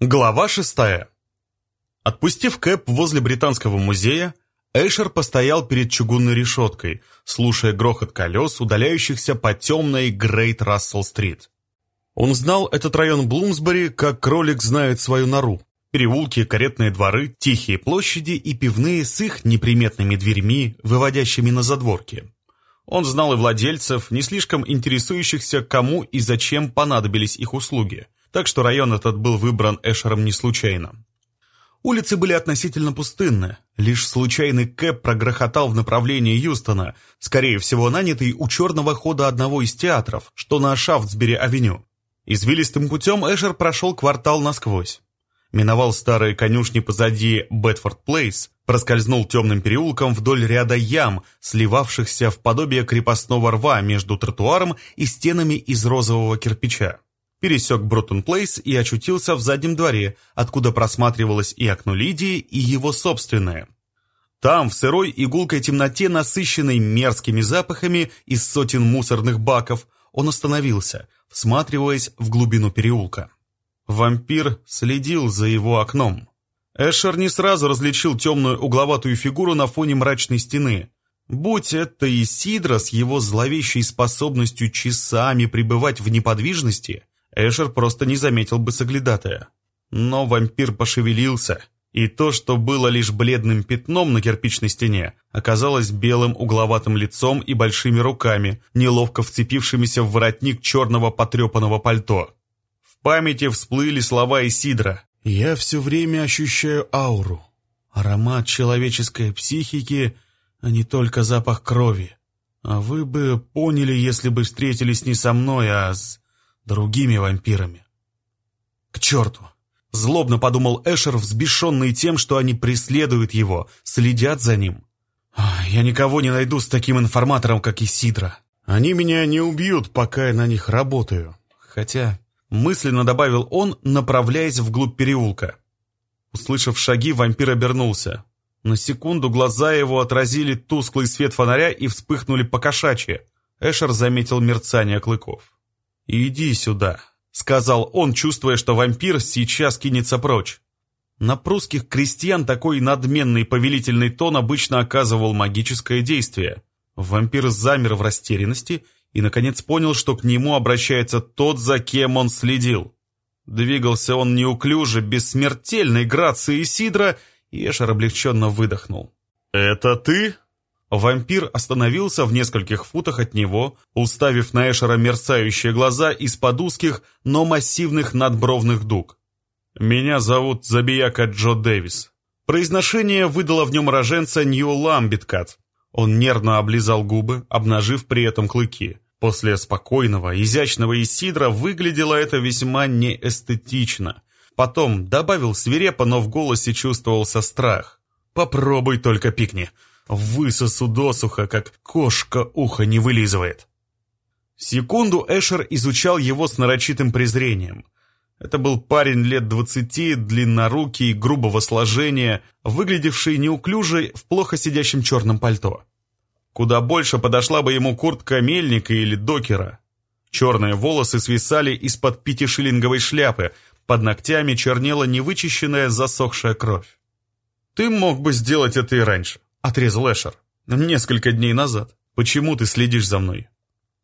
Глава шестая. Отпустив Кэп возле Британского музея, Эшер постоял перед чугунной решеткой, слушая грохот колес, удаляющихся по темной Грейт Рассел-стрит. Он знал этот район Блумсбери, как кролик знает свою нору. Переулки, каретные дворы, тихие площади и пивные с их неприметными дверьми, выводящими на задворки. Он знал и владельцев, не слишком интересующихся, кому и зачем понадобились их услуги – так что район этот был выбран Эшером не случайно. Улицы были относительно пустынны. Лишь случайный кэп прогрохотал в направлении Юстона, скорее всего нанятый у черного хода одного из театров, что на Шафтсбери-авеню. Извилистым путем Эшер прошел квартал насквозь. Миновал старые конюшни позади Бетфорд-Плейс, проскользнул темным переулком вдоль ряда ям, сливавшихся в подобие крепостного рва между тротуаром и стенами из розового кирпича пересек Брутон-Плейс и очутился в заднем дворе, откуда просматривалось и окно Лидии, и его собственное. Там, в сырой темноте, насыщенной мерзкими запахами из сотен мусорных баков, он остановился, всматриваясь в глубину переулка. Вампир следил за его окном. Эшер не сразу различил темную угловатую фигуру на фоне мрачной стены. Будь это Исидра с его зловещей способностью часами пребывать в неподвижности, Эшер просто не заметил бы соглядатая. Но вампир пошевелился, и то, что было лишь бледным пятном на кирпичной стене, оказалось белым угловатым лицом и большими руками, неловко вцепившимися в воротник черного потрепанного пальто. В памяти всплыли слова Исидра. «Я все время ощущаю ауру, аромат человеческой психики, а не только запах крови. А вы бы поняли, если бы встретились не со мной, а с другими вампирами. К черту! Злобно подумал Эшер, взбешенный тем, что они преследуют его, следят за ним. «Я никого не найду с таким информатором, как Исидра. Они меня не убьют, пока я на них работаю. Хотя...» Мысленно добавил он, направляясь вглубь переулка. Услышав шаги, вампир обернулся. На секунду глаза его отразили тусклый свет фонаря и вспыхнули по-кошачьи. Эшер заметил мерцание клыков. «Иди сюда», — сказал он, чувствуя, что вампир сейчас кинется прочь. На прусских крестьян такой надменный повелительный тон обычно оказывал магическое действие. Вампир замер в растерянности и, наконец, понял, что к нему обращается тот, за кем он следил. Двигался он неуклюже, без смертельной грации Сидра, и Эшер облегченно выдохнул. «Это ты?» Вампир остановился в нескольких футах от него, уставив на Эшера мерцающие глаза из-под узких, но массивных надбровных дуг. «Меня зовут Забияка Джо Дэвис». Произношение выдало в нем роженца Нью Ламбиткат. Он нервно облизал губы, обнажив при этом клыки. После спокойного, изящного Исидра выглядело это весьма неэстетично. Потом добавил свирепо, но в голосе чувствовался страх. «Попробуй только пикни. Высосу досуха, как кошка ухо не вылизывает. Секунду Эшер изучал его с нарочитым презрением. Это был парень лет двадцати, длиннорукий, грубого сложения, выглядевший неуклюжей в плохо сидящем черном пальто. Куда больше подошла бы ему куртка мельника или докера. Черные волосы свисали из-под пятишиллинговой шляпы, под ногтями чернела невычищенная засохшая кровь. Ты мог бы сделать это и раньше отрезал Эшер. «Несколько дней назад. Почему ты следишь за мной?»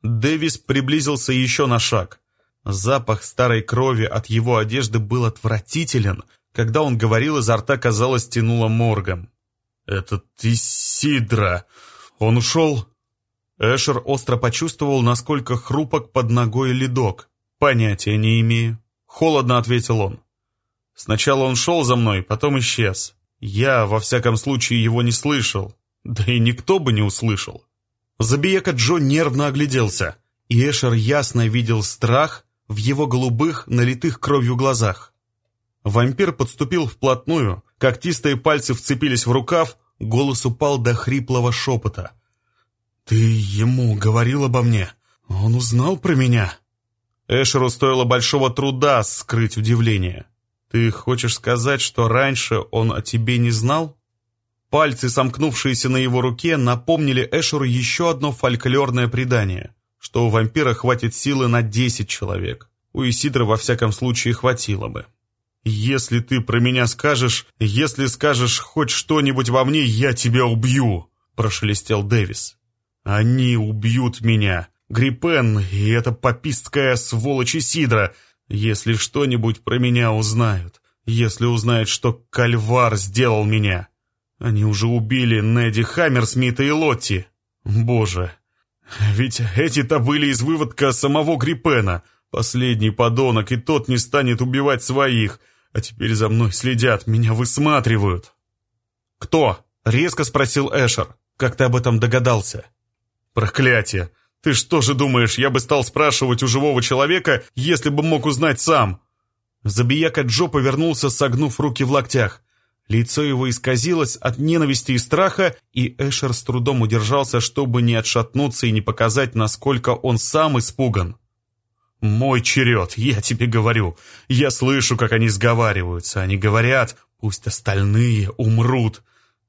Дэвис приблизился еще на шаг. Запах старой крови от его одежды был отвратителен. Когда он говорил, изо рта, казалось, тянуло моргом. «Это ты, Сидра! Он ушел?» Эшер остро почувствовал, насколько хрупок под ногой ледок. «Понятия не имею». Холодно ответил он. «Сначала он шел за мной, потом исчез. Я, во всяком случае, его не слышал. Да и никто бы не услышал. Забиека Джо нервно огляделся, и Эшер ясно видел страх в его голубых, налитых кровью глазах. Вампир подступил вплотную, когтистые пальцы вцепились в рукав, голос упал до хриплого шепота. «Ты ему говорил обо мне? Он узнал про меня?» Эшеру стоило большого труда скрыть удивление. «Ты хочешь сказать, что раньше он о тебе не знал?» Пальцы, сомкнувшиеся на его руке, напомнили Эшеру еще одно фольклорное предание, что у вампира хватит силы на десять человек. У Исидра во всяком случае хватило бы. «Если ты про меня скажешь, если скажешь хоть что-нибудь во мне, я тебя убью!» — прошелестел Дэвис. «Они убьют меня, Гриппен и эта попистская сволочь Сидра, если что-нибудь про меня узнают, если узнают, что Кальвар сделал меня. Они уже убили Неди Хаммерсмита и Лотти. Боже, ведь эти-то были из выводка самого Гриппена. Последний подонок, и тот не станет убивать своих, а теперь за мной следят, меня высматривают». «Кто?» — резко спросил Эшер. «Как ты об этом догадался?» «Проклятие! Ты что же думаешь, я бы стал спрашивать у живого человека, если бы мог узнать сам?» Забияка Джо повернулся, согнув руки в локтях. Лицо его исказилось от ненависти и страха, и Эшер с трудом удержался, чтобы не отшатнуться и не показать, насколько он сам испуган. «Мой черед, я тебе говорю. Я слышу, как они сговариваются. Они говорят, пусть остальные умрут.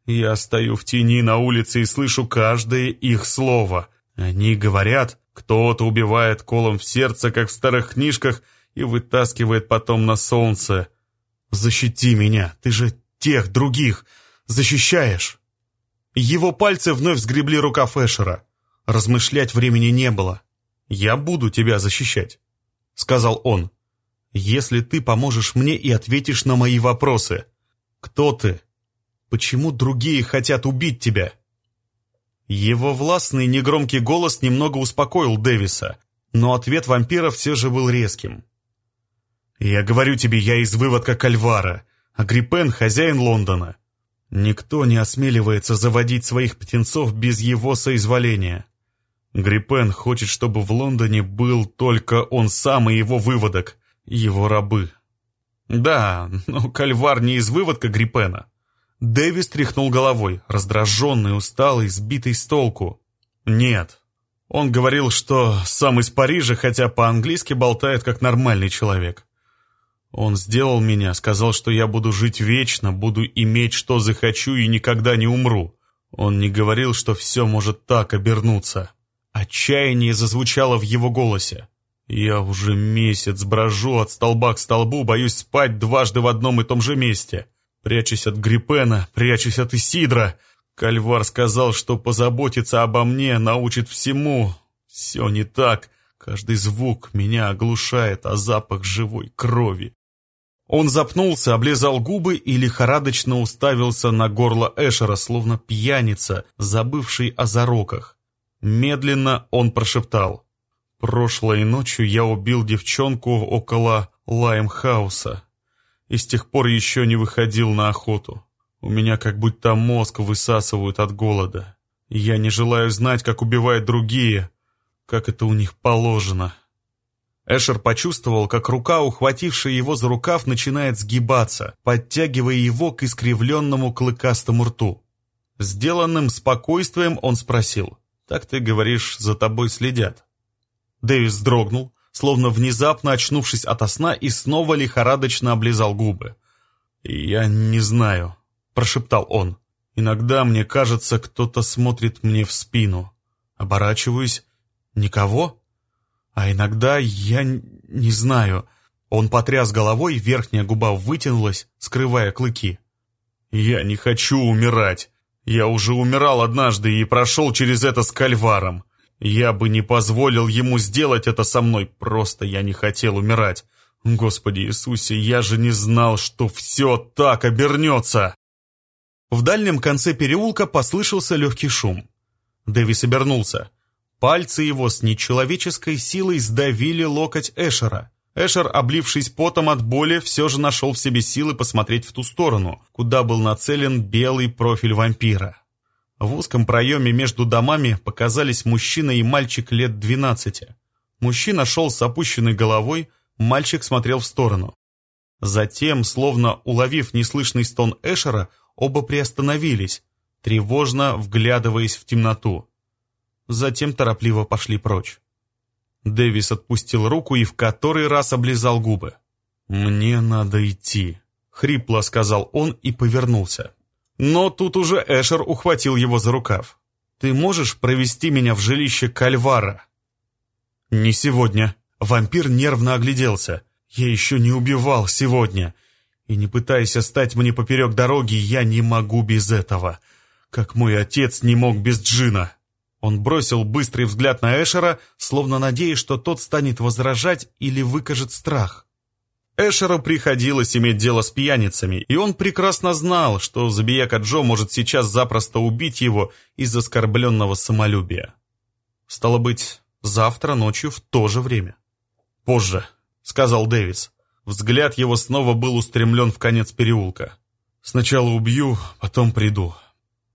Я стою в тени на улице и слышу каждое их слово. Они говорят, кто-то убивает колом в сердце, как в старых книжках, и вытаскивает потом на солнце. Защити меня, ты же тех других защищаешь. Его пальцы вновь сгребли рукав Эшера. Размышлять времени не было. «Я буду тебя защищать», — сказал он. «Если ты поможешь мне и ответишь на мои вопросы. Кто ты? Почему другие хотят убить тебя?» Его властный негромкий голос немного успокоил Дэвиса, но ответ вампира все же был резким. «Я говорю тебе, я из выводка Кальвара, а Гриппен — хозяин Лондона. Никто не осмеливается заводить своих птенцов без его соизволения. Гриппен хочет, чтобы в Лондоне был только он сам и его выводок, его рабы. Да, но Кальвар не из выводка Гриппена. Дэвис тряхнул головой, раздраженный, усталый, сбитый с толку. «Нет». Он говорил, что сам из Парижа, хотя по-английски болтает как нормальный человек. Он сделал меня, сказал, что я буду жить вечно, буду иметь, что захочу и никогда не умру. Он не говорил, что все может так обернуться. Отчаяние зазвучало в его голосе. Я уже месяц брожу от столба к столбу, боюсь спать дважды в одном и том же месте. Прячусь от Гриппена, прячусь от Исидра. Кальвар сказал, что позаботиться обо мне научит всему. Все не так. Каждый звук меня оглушает, а запах живой крови. Он запнулся, облизал губы и лихорадочно уставился на горло Эшера, словно пьяница, забывший о зароках. Медленно он прошептал. «Прошлой ночью я убил девчонку около Лаймхауса и с тех пор еще не выходил на охоту. У меня как будто мозг высасывают от голода. Я не желаю знать, как убивают другие, как это у них положено. Эшер почувствовал, как рука, ухватившая его за рукав, начинает сгибаться, подтягивая его к искривленному клыкастому рту. Сделанным спокойствием он спросил, «Так ты говоришь, за тобой следят?» Дэвис вздрогнул, словно внезапно очнувшись ото сна и снова лихорадочно облизал губы. «Я не знаю», — прошептал он. «Иногда мне кажется, кто-то смотрит мне в спину. Оборачиваюсь. Никого? А иногда я не знаю». Он потряс головой, верхняя губа вытянулась, скрывая клыки. «Я не хочу умирать. Я уже умирал однажды и прошел через это с кальваром. Я бы не позволил ему сделать это со мной, просто я не хотел умирать. Господи Иисусе, я же не знал, что все так обернется!» В дальнем конце переулка послышался легкий шум. Дэвис обернулся. Пальцы его с нечеловеческой силой сдавили локоть Эшера. Эшер, облившись потом от боли, все же нашел в себе силы посмотреть в ту сторону, куда был нацелен белый профиль вампира. В узком проеме между домами показались мужчина и мальчик лет двенадцати. Мужчина шел с опущенной головой, мальчик смотрел в сторону. Затем, словно уловив неслышный стон Эшера, оба приостановились, тревожно вглядываясь в темноту. Затем торопливо пошли прочь. Дэвис отпустил руку и в который раз облизал губы. «Мне надо идти», — хрипло сказал он и повернулся. Но тут уже Эшер ухватил его за рукав. «Ты можешь провести меня в жилище Кальвара?» «Не сегодня». Вампир нервно огляделся. «Я еще не убивал сегодня. И не пытайся стать мне поперек дороги, я не могу без этого. Как мой отец не мог без Джина. Он бросил быстрый взгляд на Эшера, словно надеясь, что тот станет возражать или выкажет страх. Эшеру приходилось иметь дело с пьяницами, и он прекрасно знал, что Забияка Джо может сейчас запросто убить его из оскорбленного самолюбия. Стало быть, завтра ночью в то же время. «Позже», — сказал Дэвис. Взгляд его снова был устремлен в конец переулка. «Сначала убью, потом приду.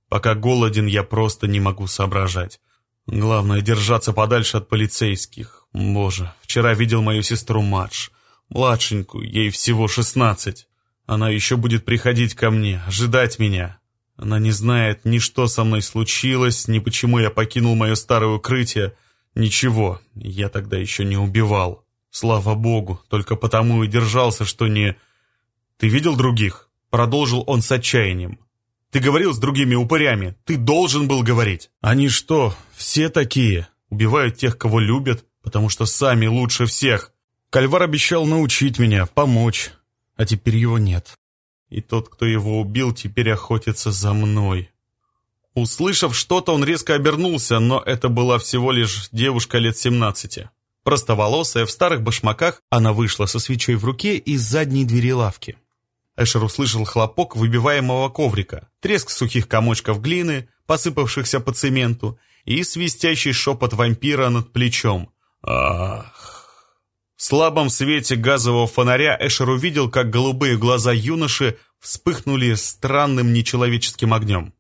Пока голоден, я просто не могу соображать. Главное — держаться подальше от полицейских. Боже, вчера видел мою сестру Мадж, младшенькую, ей всего шестнадцать. Она еще будет приходить ко мне, ожидать меня. Она не знает ни что со мной случилось, ни почему я покинул мое старое укрытие. Ничего, я тогда еще не убивал. Слава богу, только потому и держался, что не... Ты видел других? Продолжил он с отчаянием. Ты говорил с другими упырями. Ты должен был говорить. Они что, все такие? Убивают тех, кого любят, потому что сами лучше всех. Кальвар обещал научить меня, помочь. А теперь его нет. И тот, кто его убил, теперь охотится за мной. Услышав что-то, он резко обернулся, но это была всего лишь девушка лет семнадцати. Простоволосая, в старых башмаках, она вышла со свечой в руке из задней двери лавки. Эшер услышал хлопок выбиваемого коврика, треск сухих комочков глины, посыпавшихся по цементу, и свистящий шепот вампира над плечом. «Ах!» В слабом свете газового фонаря Эшер увидел, как голубые глаза юноши вспыхнули странным нечеловеческим огнем.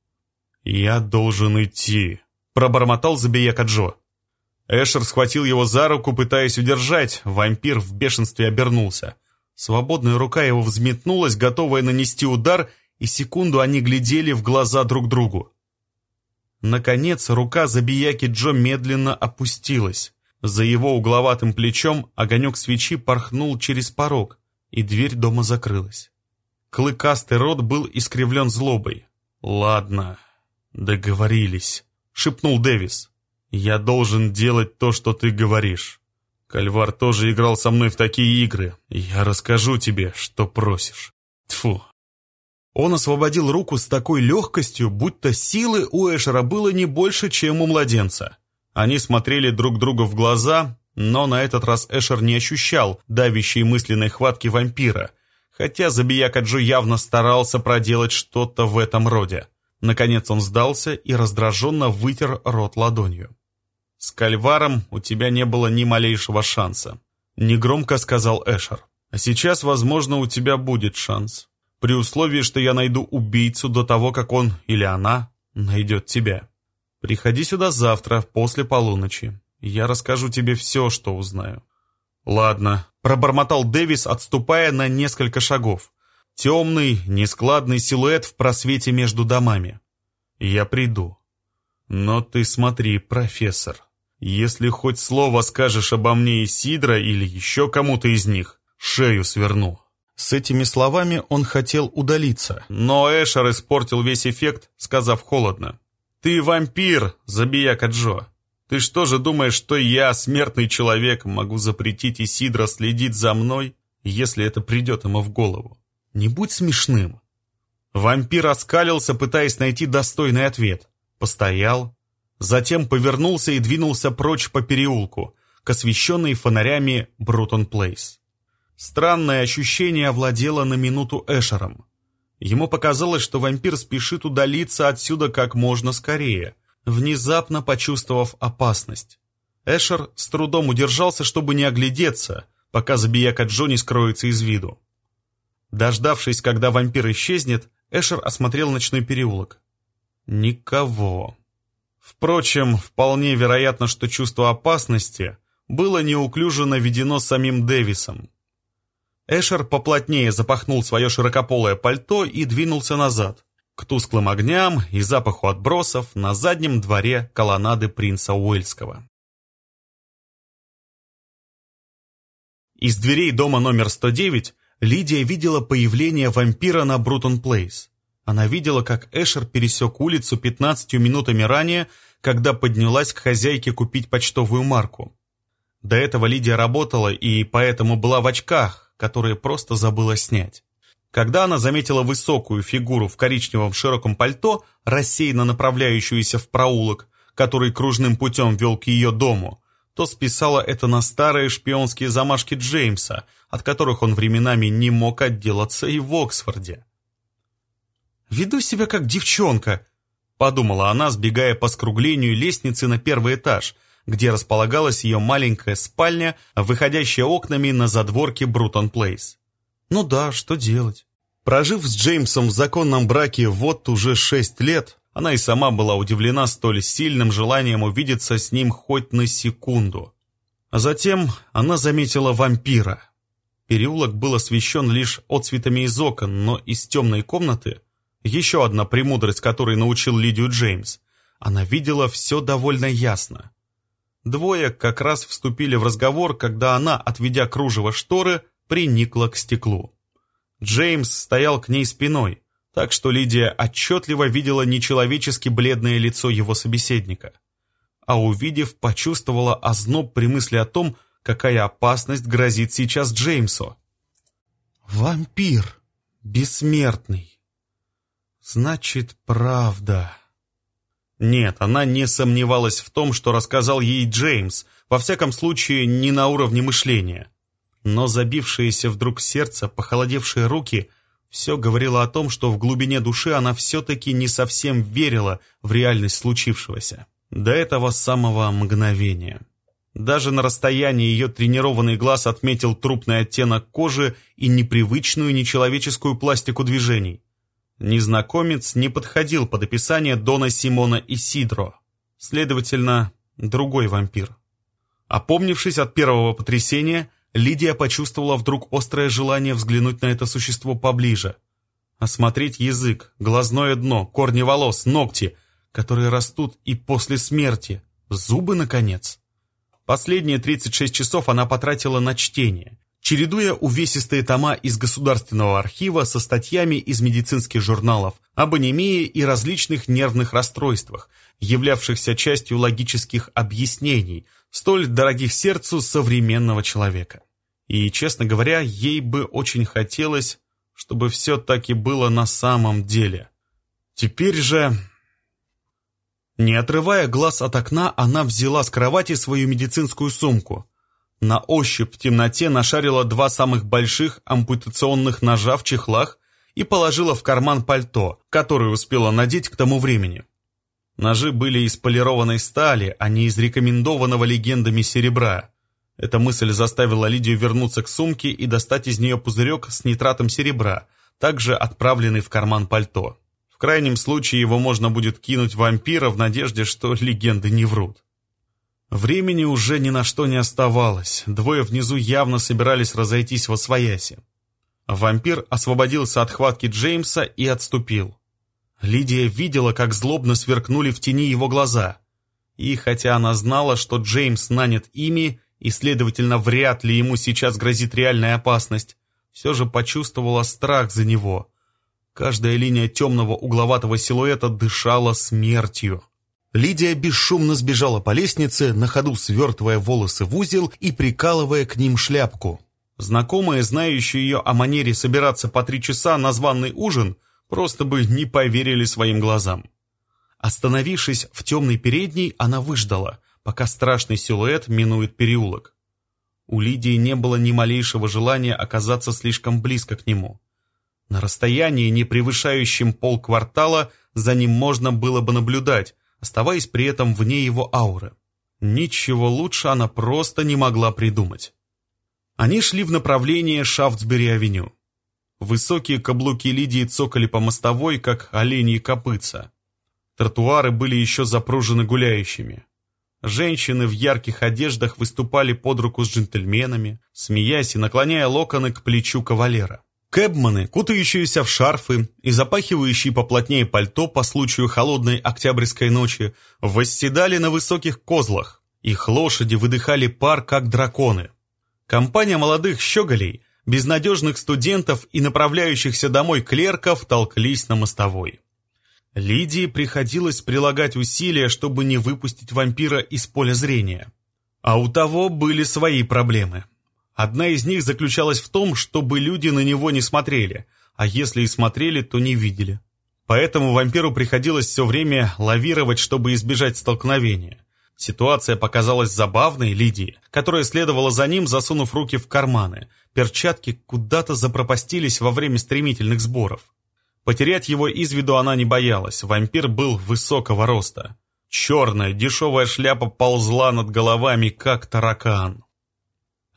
«Я должен идти», — пробормотал Забияка Джо. Эшер схватил его за руку, пытаясь удержать. Вампир в бешенстве обернулся. Свободная рука его взметнулась, готовая нанести удар, и секунду они глядели в глаза друг другу. Наконец, рука забияки Джо медленно опустилась. За его угловатым плечом огонек свечи порхнул через порог, и дверь дома закрылась. Клыкастый рот был искривлен злобой. «Ладно, договорились», — шепнул Дэвис. «Я должен делать то, что ты говоришь. Кальвар тоже играл со мной в такие игры. Я расскажу тебе, что просишь. Тфу. Он освободил руку с такой легкостью, будто силы у Эшера было не больше, чем у младенца. Они смотрели друг другу в глаза, но на этот раз Эшер не ощущал давящей мысленной хватки вампира, хотя Забияка Джо явно старался проделать что-то в этом роде. Наконец он сдался и раздраженно вытер рот ладонью. «С Кальваром у тебя не было ни малейшего шанса», — негромко сказал Эшер. «А сейчас, возможно, у тебя будет шанс, при условии, что я найду убийцу до того, как он или она найдет тебя. Приходи сюда завтра, после полуночи. Я расскажу тебе все, что узнаю». «Ладно», — пробормотал Дэвис, отступая на несколько шагов. Темный, нескладный силуэт в просвете между домами. «Я приду». «Но ты смотри, профессор, если хоть слово скажешь обо мне Исидро или еще кому-то из них, шею сверну». С этими словами он хотел удалиться, но Эшер испортил весь эффект, сказав холодно. «Ты вампир, забияка Джо. Ты что же думаешь, что я, смертный человек, могу запретить Исидро следить за мной, если это придет ему в голову? Не будь смешным». Вампир оскалился, пытаясь найти достойный ответ. Постоял, Затем повернулся и двинулся прочь по переулку, к освещенной фонарями Брутон Плейс. Странное ощущение овладело на минуту Эшером. Ему показалось, что вампир спешит удалиться отсюда как можно скорее, внезапно почувствовав опасность. Эшер с трудом удержался, чтобы не оглядеться, пока забияка Джонни скроется из виду. Дождавшись, когда вампир исчезнет, Эшер осмотрел ночной переулок. Никого. Впрочем, вполне вероятно, что чувство опасности было неуклюже наведено самим Дэвисом. Эшер поплотнее запахнул свое широкополое пальто и двинулся назад, к тусклым огням и запаху отбросов на заднем дворе колоннады принца Уэльского. Из дверей дома номер 109 Лидия видела появление вампира на Брутон-Плейс. Она видела, как Эшер пересек улицу 15 минутами ранее, когда поднялась к хозяйке купить почтовую марку. До этого Лидия работала и поэтому была в очках, которые просто забыла снять. Когда она заметила высокую фигуру в коричневом широком пальто, рассеянно направляющуюся в проулок, который кружным путем вел к ее дому, то списала это на старые шпионские замашки Джеймса, от которых он временами не мог отделаться и в Оксфорде. «Веду себя как девчонка», — подумала она, сбегая по скруглению лестницы на первый этаж, где располагалась ее маленькая спальня, выходящая окнами на задворке Брутон Плейс. «Ну да, что делать?» Прожив с Джеймсом в законном браке вот уже шесть лет, она и сама была удивлена столь сильным желанием увидеться с ним хоть на секунду. А затем она заметила вампира. Переулок был освещен лишь отцветами из окон, но из темной комнаты, еще одна премудрость, которой научил Лидию Джеймс, она видела все довольно ясно. Двое как раз вступили в разговор, когда она, отведя кружево шторы, приникла к стеклу. Джеймс стоял к ней спиной, так что Лидия отчетливо видела нечеловечески бледное лицо его собеседника. А увидев, почувствовала озноб при мысли о том, какая опасность грозит сейчас Джеймсу. «Вампир! Бессмертный! Значит, правда!» Нет, она не сомневалась в том, что рассказал ей Джеймс, во всяком случае, не на уровне мышления. Но забившееся вдруг сердце, похолодевшие руки, все говорило о том, что в глубине души она все-таки не совсем верила в реальность случившегося. До этого самого мгновения. Даже на расстоянии ее тренированный глаз отметил трупный оттенок кожи и непривычную нечеловеческую пластику движений. Незнакомец не подходил под описание Дона Симона Исидро. Следовательно, другой вампир. Опомнившись от первого потрясения, Лидия почувствовала вдруг острое желание взглянуть на это существо поближе. Осмотреть язык, глазное дно, корни волос, ногти, которые растут и после смерти, зубы, наконец. Последние 36 часов она потратила на чтение, чередуя увесистые тома из Государственного архива со статьями из медицинских журналов об анемии и различных нервных расстройствах, являвшихся частью логических объяснений – столь дорогих сердцу современного человека. И, честно говоря, ей бы очень хотелось, чтобы все так и было на самом деле. Теперь же... Не отрывая глаз от окна, она взяла с кровати свою медицинскую сумку. На ощупь в темноте нашарила два самых больших ампутационных ножа в чехлах и положила в карман пальто, которое успела надеть к тому времени. Ножи были из полированной стали, а не из рекомендованного легендами серебра. Эта мысль заставила Лидию вернуться к сумке и достать из нее пузырек с нитратом серебра, также отправленный в карман пальто. В крайнем случае его можно будет кинуть вампира в надежде, что легенды не врут. Времени уже ни на что не оставалось, двое внизу явно собирались разойтись во свояси. Вампир освободился от хватки Джеймса и отступил. Лидия видела, как злобно сверкнули в тени его глаза. И хотя она знала, что Джеймс нанят ими, и, следовательно, вряд ли ему сейчас грозит реальная опасность, все же почувствовала страх за него. Каждая линия темного угловатого силуэта дышала смертью. Лидия бесшумно сбежала по лестнице, на ходу свертывая волосы в узел и прикалывая к ним шляпку. Знакомые, знающие ее о манере собираться по три часа на званный ужин – просто бы не поверили своим глазам. Остановившись в темной передней, она выждала, пока страшный силуэт минует переулок. У Лидии не было ни малейшего желания оказаться слишком близко к нему. На расстоянии, не превышающем полквартала, за ним можно было бы наблюдать, оставаясь при этом вне его ауры. Ничего лучше она просто не могла придумать. Они шли в направлении Шафтсбери-авеню. Высокие каблуки Лидии цокали по мостовой, как оленьи копытца. Тротуары были еще запружены гуляющими. Женщины в ярких одеждах выступали под руку с джентльменами, смеясь и наклоняя локоны к плечу кавалера. Кэбманы, кутающиеся в шарфы и запахивающие поплотнее пальто по случаю холодной октябрьской ночи, восседали на высоких козлах. Их лошади выдыхали пар, как драконы. Компания молодых щеголей безнадежных студентов и направляющихся домой клерков толклись на мостовой. Лидии приходилось прилагать усилия, чтобы не выпустить вампира из поля зрения. А у того были свои проблемы. Одна из них заключалась в том, чтобы люди на него не смотрели, а если и смотрели, то не видели. Поэтому вампиру приходилось все время лавировать, чтобы избежать столкновения. Ситуация показалась забавной Лидии, которая следовала за ним, засунув руки в карманы. Перчатки куда-то запропастились во время стремительных сборов. Потерять его из виду она не боялась, вампир был высокого роста. Черная дешевая шляпа ползла над головами, как таракан.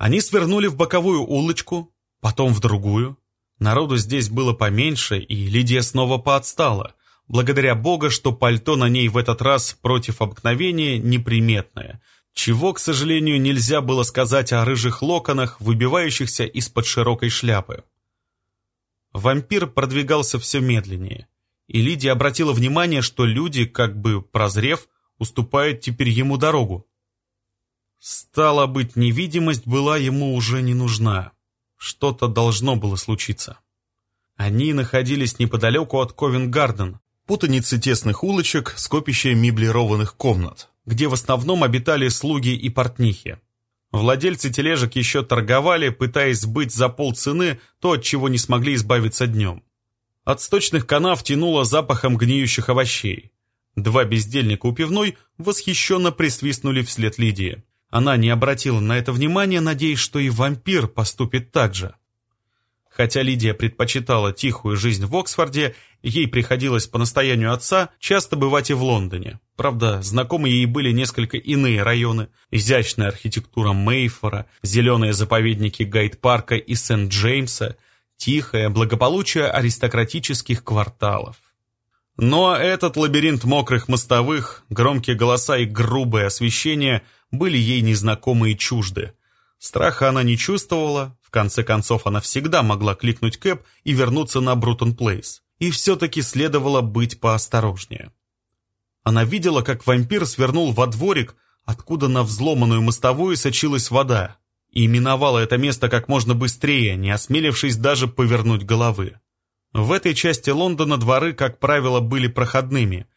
Они свернули в боковую улочку, потом в другую. Народу здесь было поменьше, и Лидия снова поотстала. Благодаря Бога, что пальто на ней в этот раз против обыкновения неприметное, чего, к сожалению, нельзя было сказать о рыжих локонах, выбивающихся из-под широкой шляпы. Вампир продвигался все медленнее, и Лидия обратила внимание, что люди, как бы прозрев, уступают теперь ему дорогу. Стало быть, невидимость была ему уже не нужна. Что-то должно было случиться. Они находились неподалеку от Ковенгарден, путаницы тесных улочек, скопище меблированных комнат, где в основном обитали слуги и портнихи. Владельцы тележек еще торговали, пытаясь сбыть за полцены то, от чего не смогли избавиться днем. От сточных канав тянуло запахом гниющих овощей. Два бездельника у пивной восхищенно присвистнули вслед Лидии. Она не обратила на это внимания, надеясь, что и вампир поступит так же. Хотя Лидия предпочитала тихую жизнь в Оксфорде, ей приходилось по настоянию отца часто бывать и в Лондоне. Правда, знакомы ей были несколько иные районы. Изящная архитектура Мейфора, зеленые заповедники Гайд-парка и Сент-Джеймса, тихое благополучие аристократических кварталов. Но этот лабиринт мокрых мостовых, громкие голоса и грубое освещение были ей незнакомы и чужды. Страха она не чувствовала, в конце концов она всегда могла кликнуть Кэп и вернуться на Брутон Плейс. И все-таки следовало быть поосторожнее. Она видела, как вампир свернул во дворик, откуда на взломанную мостовую сочилась вода, и миновала это место как можно быстрее, не осмелившись даже повернуть головы. В этой части Лондона дворы, как правило, были проходными,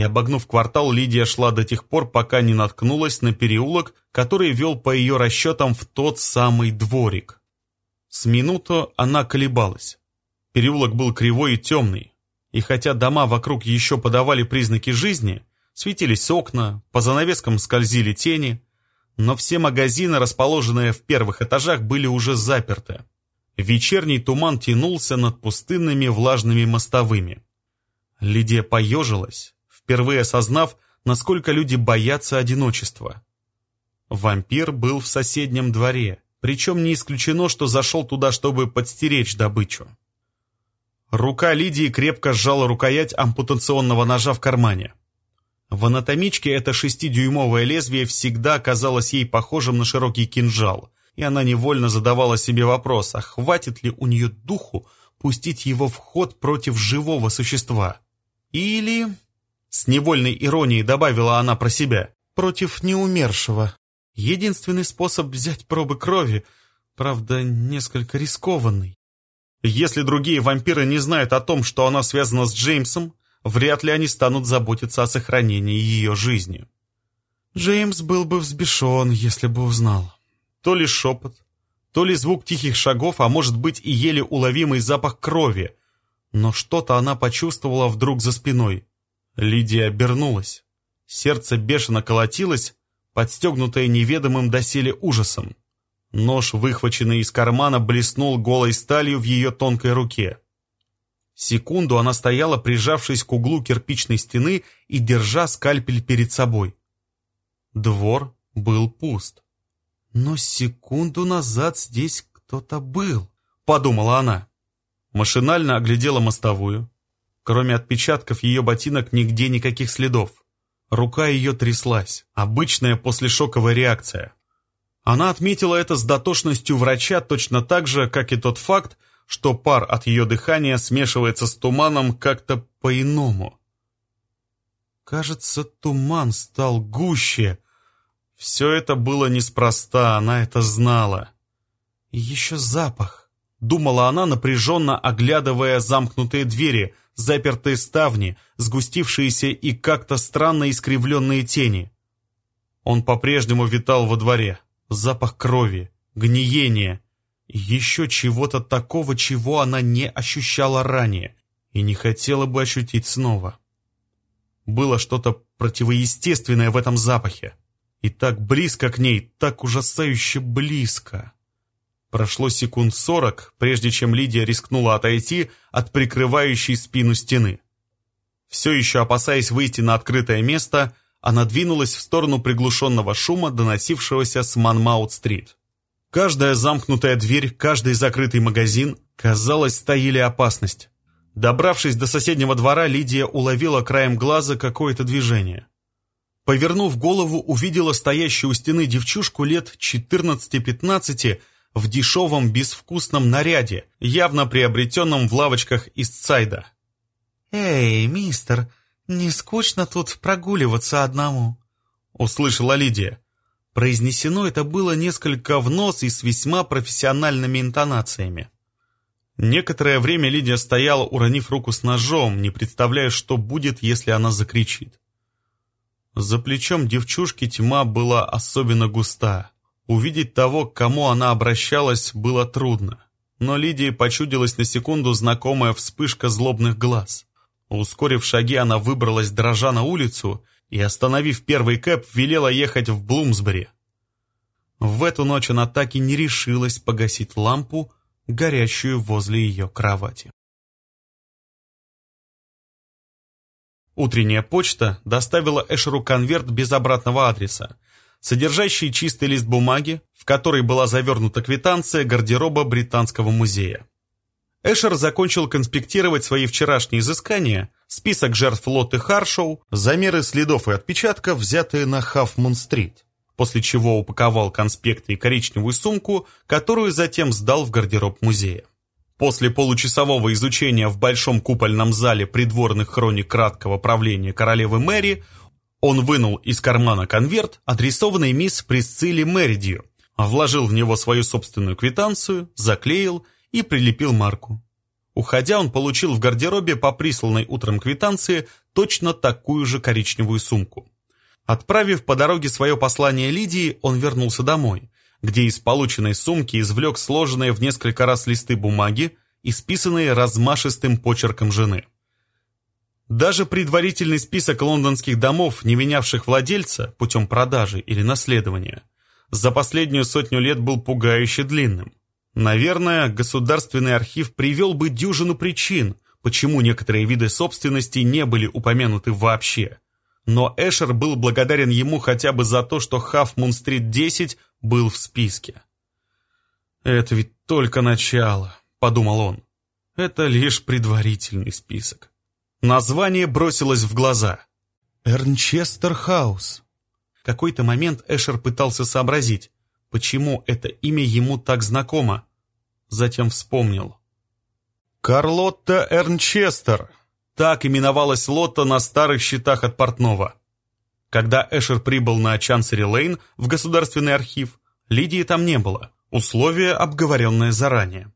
и, обогнув квартал, Лидия шла до тех пор, пока не наткнулась на переулок, который вел по ее расчетам в тот самый дворик. С минуту она колебалась. Переулок был кривой и темный, и хотя дома вокруг еще подавали признаки жизни, светились окна, по занавескам скользили тени, но все магазины, расположенные в первых этажах, были уже заперты. Вечерний туман тянулся над пустынными влажными мостовыми. Лидия поежилась, впервые осознав, насколько люди боятся одиночества. Вампир был в соседнем дворе, причем не исключено, что зашел туда, чтобы подстеречь добычу. Рука Лидии крепко сжала рукоять ампутационного ножа в кармане. В анатомичке это шестидюймовое лезвие всегда казалось ей похожим на широкий кинжал, и она невольно задавала себе вопрос, а хватит ли у нее духу пустить его в ход против живого существа? Или, с невольной иронией добавила она про себя, против неумершего. Единственный способ взять пробы крови, правда, несколько рискованный. Если другие вампиры не знают о том, что она связана с Джеймсом, вряд ли они станут заботиться о сохранении ее жизни. Джеймс был бы взбешен, если бы узнал. То ли шепот, то ли звук тихих шагов, а может быть и еле уловимый запах крови. Но что-то она почувствовала вдруг за спиной. Лидия обернулась. Сердце бешено колотилось, подстегнутое неведомым доселе ужасом. Нож, выхваченный из кармана, блеснул голой сталью в ее тонкой руке. Секунду она стояла, прижавшись к углу кирпичной стены и держа скальпель перед собой. Двор был пуст. «Но секунду назад здесь кто-то был», — подумала она. Машинально оглядела мостовую. Кроме отпечатков ее ботинок нигде никаких следов. Рука ее тряслась, обычная послешоковая реакция. Она отметила это с дотошностью врача точно так же, как и тот факт, что пар от ее дыхания смешивается с туманом как-то по-иному. Кажется, туман стал гуще. Все это было неспроста, она это знала. И еще запах. Думала она, напряженно оглядывая замкнутые двери, запертые ставни, сгустившиеся и как-то странно искривленные тени. Он по-прежнему витал во дворе запах крови, гниение и еще чего-то такого, чего она не ощущала ранее и не хотела бы ощутить снова. Было что-то противоестественное в этом запахе. И так близко к ней, так ужасающе близко. Прошло секунд сорок, прежде чем Лидия рискнула отойти от прикрывающей спину стены. Все еще опасаясь выйти на открытое место, она двинулась в сторону приглушенного шума, доносившегося с Манмаут-стрит. Каждая замкнутая дверь, каждый закрытый магазин, казалось, таили опасность. Добравшись до соседнего двора, Лидия уловила краем глаза какое-то движение. Повернув голову, увидела стоящую у стены девчушку лет 14-15 в дешевом безвкусном наряде, явно приобретенном в лавочках из Сайда. «Эй, мистер, не скучно тут прогуливаться одному?» — услышала Лидия. Произнесено это было несколько в нос и с весьма профессиональными интонациями. Некоторое время Лидия стояла, уронив руку с ножом, не представляя, что будет, если она закричит. За плечом девчушки тьма была особенно густа. Увидеть того, к кому она обращалась, было трудно. Но Лидии почудилась на секунду знакомая вспышка злобных глаз. Ускорив шаги, она выбралась дрожа на улицу и, остановив первый кэп, велела ехать в Блумсбери. В эту ночь она так и не решилась погасить лампу, горящую возле ее кровати. Утренняя почта доставила Эшеру конверт без обратного адреса, содержащий чистый лист бумаги, в который была завернута квитанция гардероба Британского музея. Эшер закончил конспектировать свои вчерашние изыскания, список жертв Лотты Харшоу, замеры следов и отпечатков, взятые на Хафмун-стрит, после чего упаковал конспекты и коричневую сумку, которую затем сдал в гардероб музея. После получасового изучения в большом купольном зале придворных хроник краткого правления королевы Мэри он вынул из кармана конверт, адресованный мисс Присцилле Мэридью, вложил в него свою собственную квитанцию, заклеил и прилепил марку. Уходя, он получил в гардеробе по присланной утром квитанции точно такую же коричневую сумку. Отправив по дороге свое послание Лидии, он вернулся домой, где из полученной сумки извлек сложенные в несколько раз листы бумаги, исписанные размашистым почерком жены. Даже предварительный список лондонских домов, не менявших владельца путем продажи или наследования, за последнюю сотню лет был пугающе длинным. Наверное, государственный архив привел бы дюжину причин, почему некоторые виды собственности не были упомянуты вообще. Но Эшер был благодарен ему хотя бы за то, что Хафмун-стрит 10 был в списке. «Это ведь только начало», — подумал он. «Это лишь предварительный список». Название бросилось в глаза. «Эрнчестер Хаус». В какой-то момент Эшер пытался сообразить, почему это имя ему так знакомо. Затем вспомнил. «Карлотта Эрнчестер», так именовалась лотта на старых счетах от портного. Когда Эшер прибыл на Чансери-Лейн в государственный архив, Лидии там не было, условие, обговоренное заранее.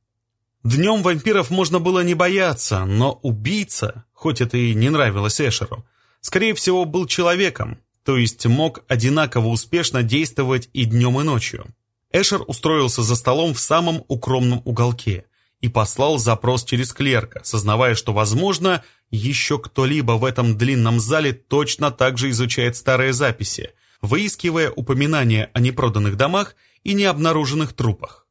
Днем вампиров можно было не бояться, но убийца, хоть это и не нравилось Эшеру, скорее всего был человеком, то есть мог одинаково успешно действовать и днем, и ночью. Эшер устроился за столом в самом укромном уголке и послал запрос через клерка, сознавая, что, возможно, еще кто-либо в этом длинном зале точно так же изучает старые записи, выискивая упоминания о непроданных домах и необнаруженных трупах.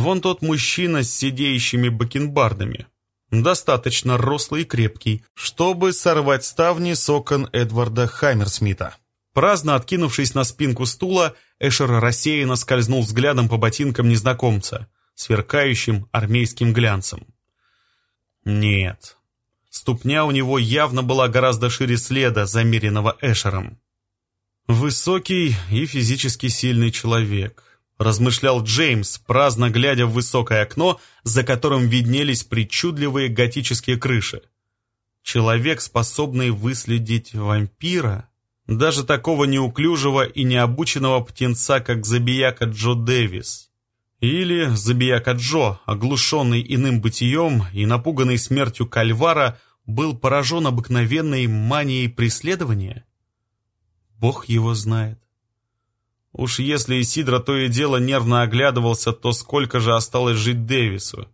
Вон тот мужчина с сидеющими бакенбардами, достаточно рослый и крепкий, чтобы сорвать ставни с окон Эдварда Хаммерсмита. Праздно откинувшись на спинку стула, Эшер рассеянно скользнул взглядом по ботинкам незнакомца, сверкающим армейским глянцем. Нет, Ступня у него явно была гораздо шире следа, замеренного Эшером. «Высокий и физически сильный человек», — размышлял Джеймс, праздно глядя в высокое окно, за которым виднелись причудливые готические крыши. Человек, способный выследить вампира, даже такого неуклюжего и необученного птенца, как забияка Джо Дэвис. Или Забияка Джо, оглушенный иным бытием и напуганный смертью Кальвара, был поражен обыкновенной манией преследования? Бог его знает. Уж если Исидро то и дело нервно оглядывался, то сколько же осталось жить Дэвису?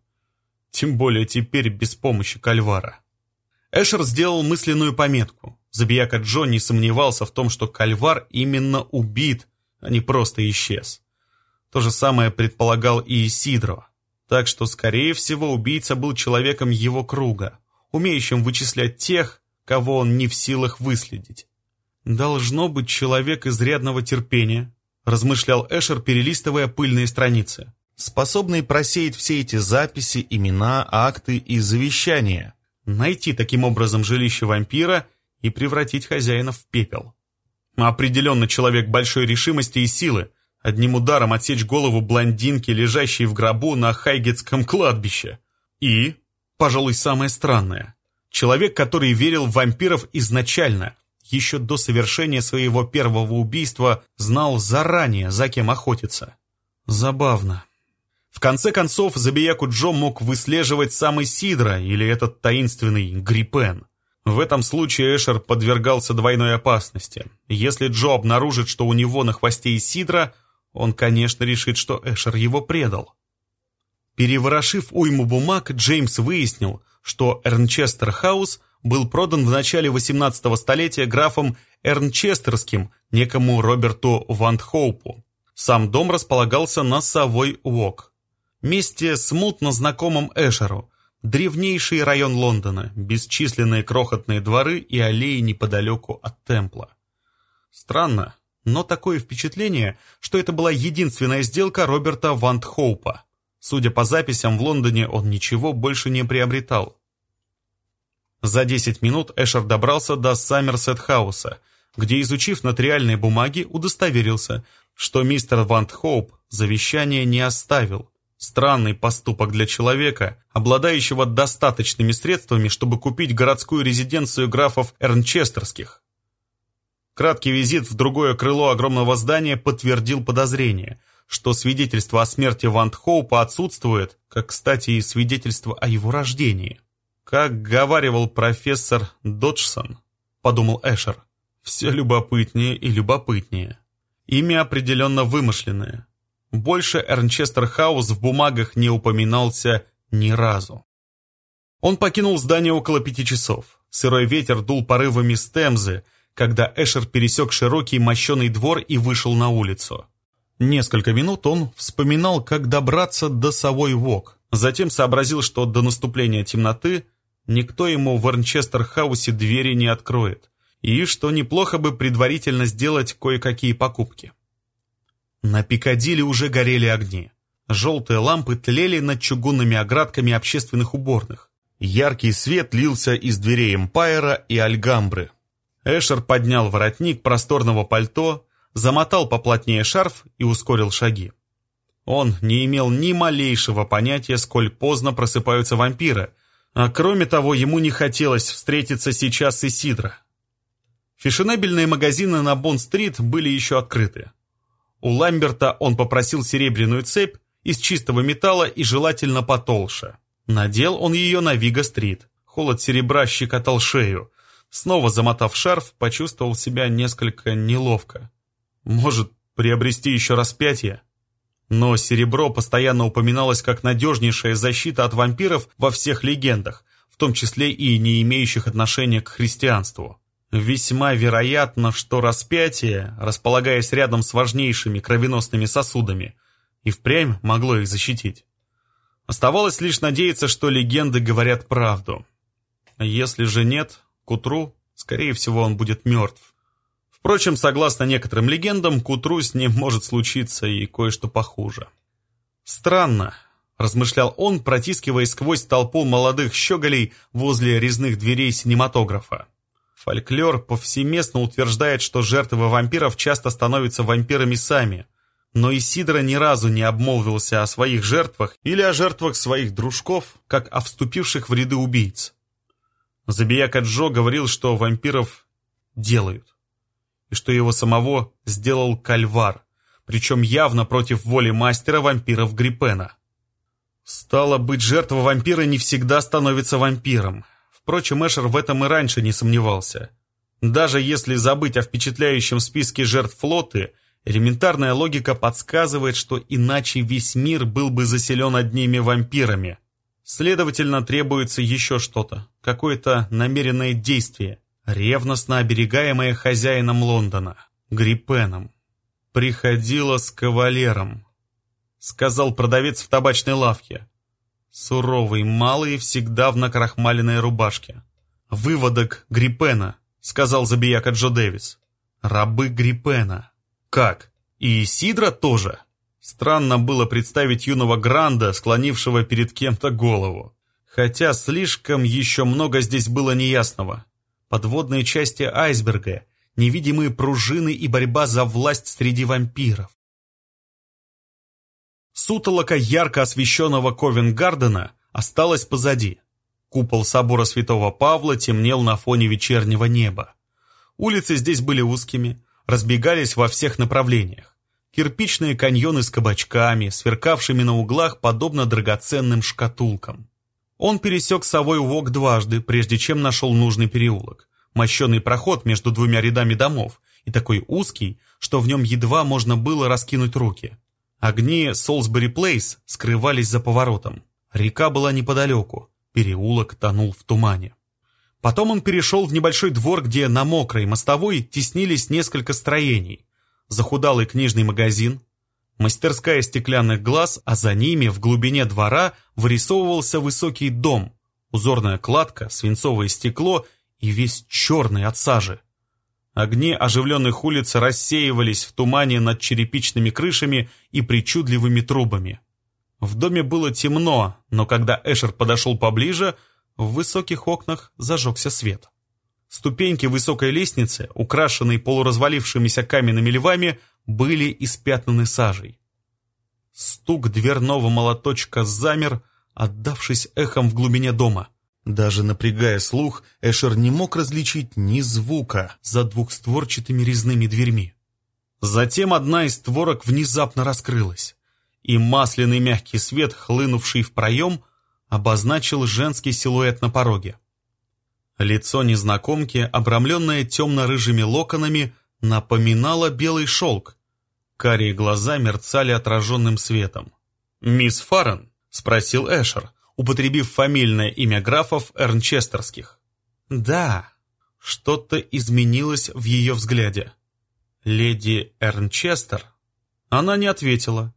Тем более теперь без помощи Кальвара. Эшер сделал мысленную пометку. Забияка Джо не сомневался в том, что Кальвар именно убит, а не просто исчез. То же самое предполагал и Исидро. Так что, скорее всего, убийца был человеком его круга, умеющим вычислять тех, кого он не в силах выследить. Должно быть человек изрядного терпения, размышлял Эшер, перелистывая пыльные страницы, способный просеять все эти записи, имена, акты и завещания, найти таким образом жилище вампира и превратить хозяина в пепел. Определенно человек большой решимости и силы, одним ударом отсечь голову блондинки, лежащей в гробу на Хайгетском кладбище. И, пожалуй, самое странное, человек, который верил в вампиров изначально, еще до совершения своего первого убийства знал заранее, за кем охотиться. Забавно. В конце концов, Забияку Джо мог выслеживать самый Сидра или этот таинственный Гриппен. В этом случае Эшер подвергался двойной опасности. Если Джо обнаружит, что у него на хвосте Сидра, он, конечно, решит, что Эшер его предал. Переворошив уйму бумаг, Джеймс выяснил, что Эрнчестер Хаус был продан в начале XVIII столетия графом Эрнчестерским некому Роберту Вандхоупу. Сам дом располагался на Савой-Уок. Месте смутно знакомым Эшеру, древнейший район Лондона, бесчисленные крохотные дворы и аллеи неподалеку от Темпла. Странно, но такое впечатление, что это была единственная сделка Роберта Вандхоупа. Судя по записям, в Лондоне он ничего больше не приобретал. За 10 минут Эшер добрался до Сомерсет-хауса, где, изучив нотариальные бумаги, удостоверился, что мистер Вант Хоуп завещание не оставил. Странный поступок для человека, обладающего достаточными средствами, чтобы купить городскую резиденцию графов Эрнчестерских. Краткий визит в другое крыло огромного здания подтвердил подозрение, что свидетельство о смерти Вант Хоупа отсутствует, как, кстати, и свидетельство о его рождении. Как говаривал профессор Доджсон, подумал Эшер, все любопытнее и любопытнее. Имя определенно вымышленное. Больше Эрнчестер Хаус в бумагах не упоминался ни разу. Он покинул здание около пяти часов. Сырой ветер дул порывами с Темзы, когда Эшер пересек широкий мощеный двор и вышел на улицу. Несколько минут он вспоминал, как добраться до Совой Вок. Затем сообразил, что до наступления темноты никто ему в Эрнчестер-хаусе двери не откроет, и что неплохо бы предварительно сделать кое-какие покупки. На Пикадилли уже горели огни. Желтые лампы тлели над чугунными оградками общественных уборных. Яркий свет лился из дверей Эмпайра и Альгамбры. Эшер поднял воротник просторного пальто, замотал поплотнее шарф и ускорил шаги. Он не имел ни малейшего понятия, сколь поздно просыпаются вампиры, а кроме того, ему не хотелось встретиться сейчас с Исидро. Фешенебельные магазины на Бонд-стрит были еще открыты. У Ламберта он попросил серебряную цепь из чистого металла и желательно потолще. Надел он ее на Вига-стрит. Холод серебра щекотал шею. Снова замотав шарф, почувствовал себя несколько неловко. Может, приобрести еще распятие? Но серебро постоянно упоминалось как надежнейшая защита от вампиров во всех легендах, в том числе и не имеющих отношения к христианству. Весьма вероятно, что распятие, располагаясь рядом с важнейшими кровеносными сосудами, и впрямь могло их защитить. Оставалось лишь надеяться, что легенды говорят правду. Если же нет, к утру, скорее всего, он будет мертв. Впрочем, согласно некоторым легендам, к утру с ним может случиться и кое-что похуже. «Странно», — размышлял он, протискиваясь сквозь толпу молодых щеголей возле резных дверей синематографа. Фольклор повсеместно утверждает, что жертвы вампиров часто становятся вампирами сами, но Исидро ни разу не обмолвился о своих жертвах или о жертвах своих дружков, как о вступивших в ряды убийц. Забияка Джо говорил, что вампиров делают и что его самого сделал Кальвар, причем явно против воли мастера вампиров Гриппена. Стало быть, жертва вампира не всегда становится вампиром. Впрочем, Эшер в этом и раньше не сомневался. Даже если забыть о впечатляющем списке жертв флоты, Элементарная логика подсказывает, что иначе весь мир был бы заселен одними вампирами. Следовательно, требуется еще что-то, какое-то намеренное действие, ревностно оберегаемое хозяином Лондона, Гриппеном. «Приходила с кавалером», — сказал продавец в табачной лавке. Суровый, малый, всегда в накрахмаленной рубашке. «Выводок Гриппена», — сказал забияка Джо Дэвис. «Рабы Гриппена». «Как? И Сидра тоже?» Странно было представить юного Гранда, склонившего перед кем-то голову. Хотя слишком еще много здесь было неясного. Подводные части айсберга, невидимые пружины и борьба за власть среди вампиров. Сутолока ярко освещенного Ковенгардена осталась позади. Купол собора святого Павла темнел на фоне вечернего неба. Улицы здесь были узкими, разбегались во всех направлениях. Кирпичные каньоны с кабачками, сверкавшими на углах подобно драгоценным шкатулкам. Он пересек совой вок дважды, прежде чем нашел нужный переулок. Мощеный проход между двумя рядами домов и такой узкий, что в нем едва можно было раскинуть руки. Огни Солсбери Плейс скрывались за поворотом. Река была неподалеку, переулок тонул в тумане. Потом он перешел в небольшой двор, где на мокрой мостовой теснились несколько строений захудалый книжный магазин, мастерская стеклянных глаз, а за ними в глубине двора вырисовывался высокий дом, узорная кладка, свинцовое стекло и весь черный от сажи. Огни оживленных улиц рассеивались в тумане над черепичными крышами и причудливыми трубами. В доме было темно, но когда Эшер подошел поближе, в высоких окнах зажегся свет. Ступеньки высокой лестницы, украшенные полуразвалившимися каменными львами, были испятнаны сажей. Стук дверного молоточка замер, отдавшись эхом в глубине дома. Даже напрягая слух, Эшер не мог различить ни звука за двухстворчатыми резными дверьми. Затем одна из створок внезапно раскрылась, и масляный мягкий свет, хлынувший в проем, обозначил женский силуэт на пороге. Лицо незнакомки, обрамленное темно-рыжими локонами, напоминало белый шелк. Карие глаза мерцали отраженным светом. «Мисс Фаррен?» — спросил Эшер, употребив фамильное имя графов Эрнчестерских. «Да». Что-то изменилось в ее взгляде. «Леди Эрнчестер?» Она не ответила.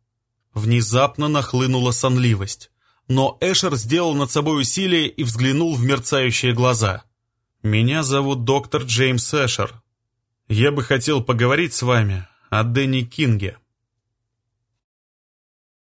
Внезапно нахлынула сонливость. Но Эшер сделал над собой усилие и взглянул в мерцающие глаза. «Меня зовут доктор Джеймс Эшер. Я бы хотел поговорить с вами о Дэнни Кинге».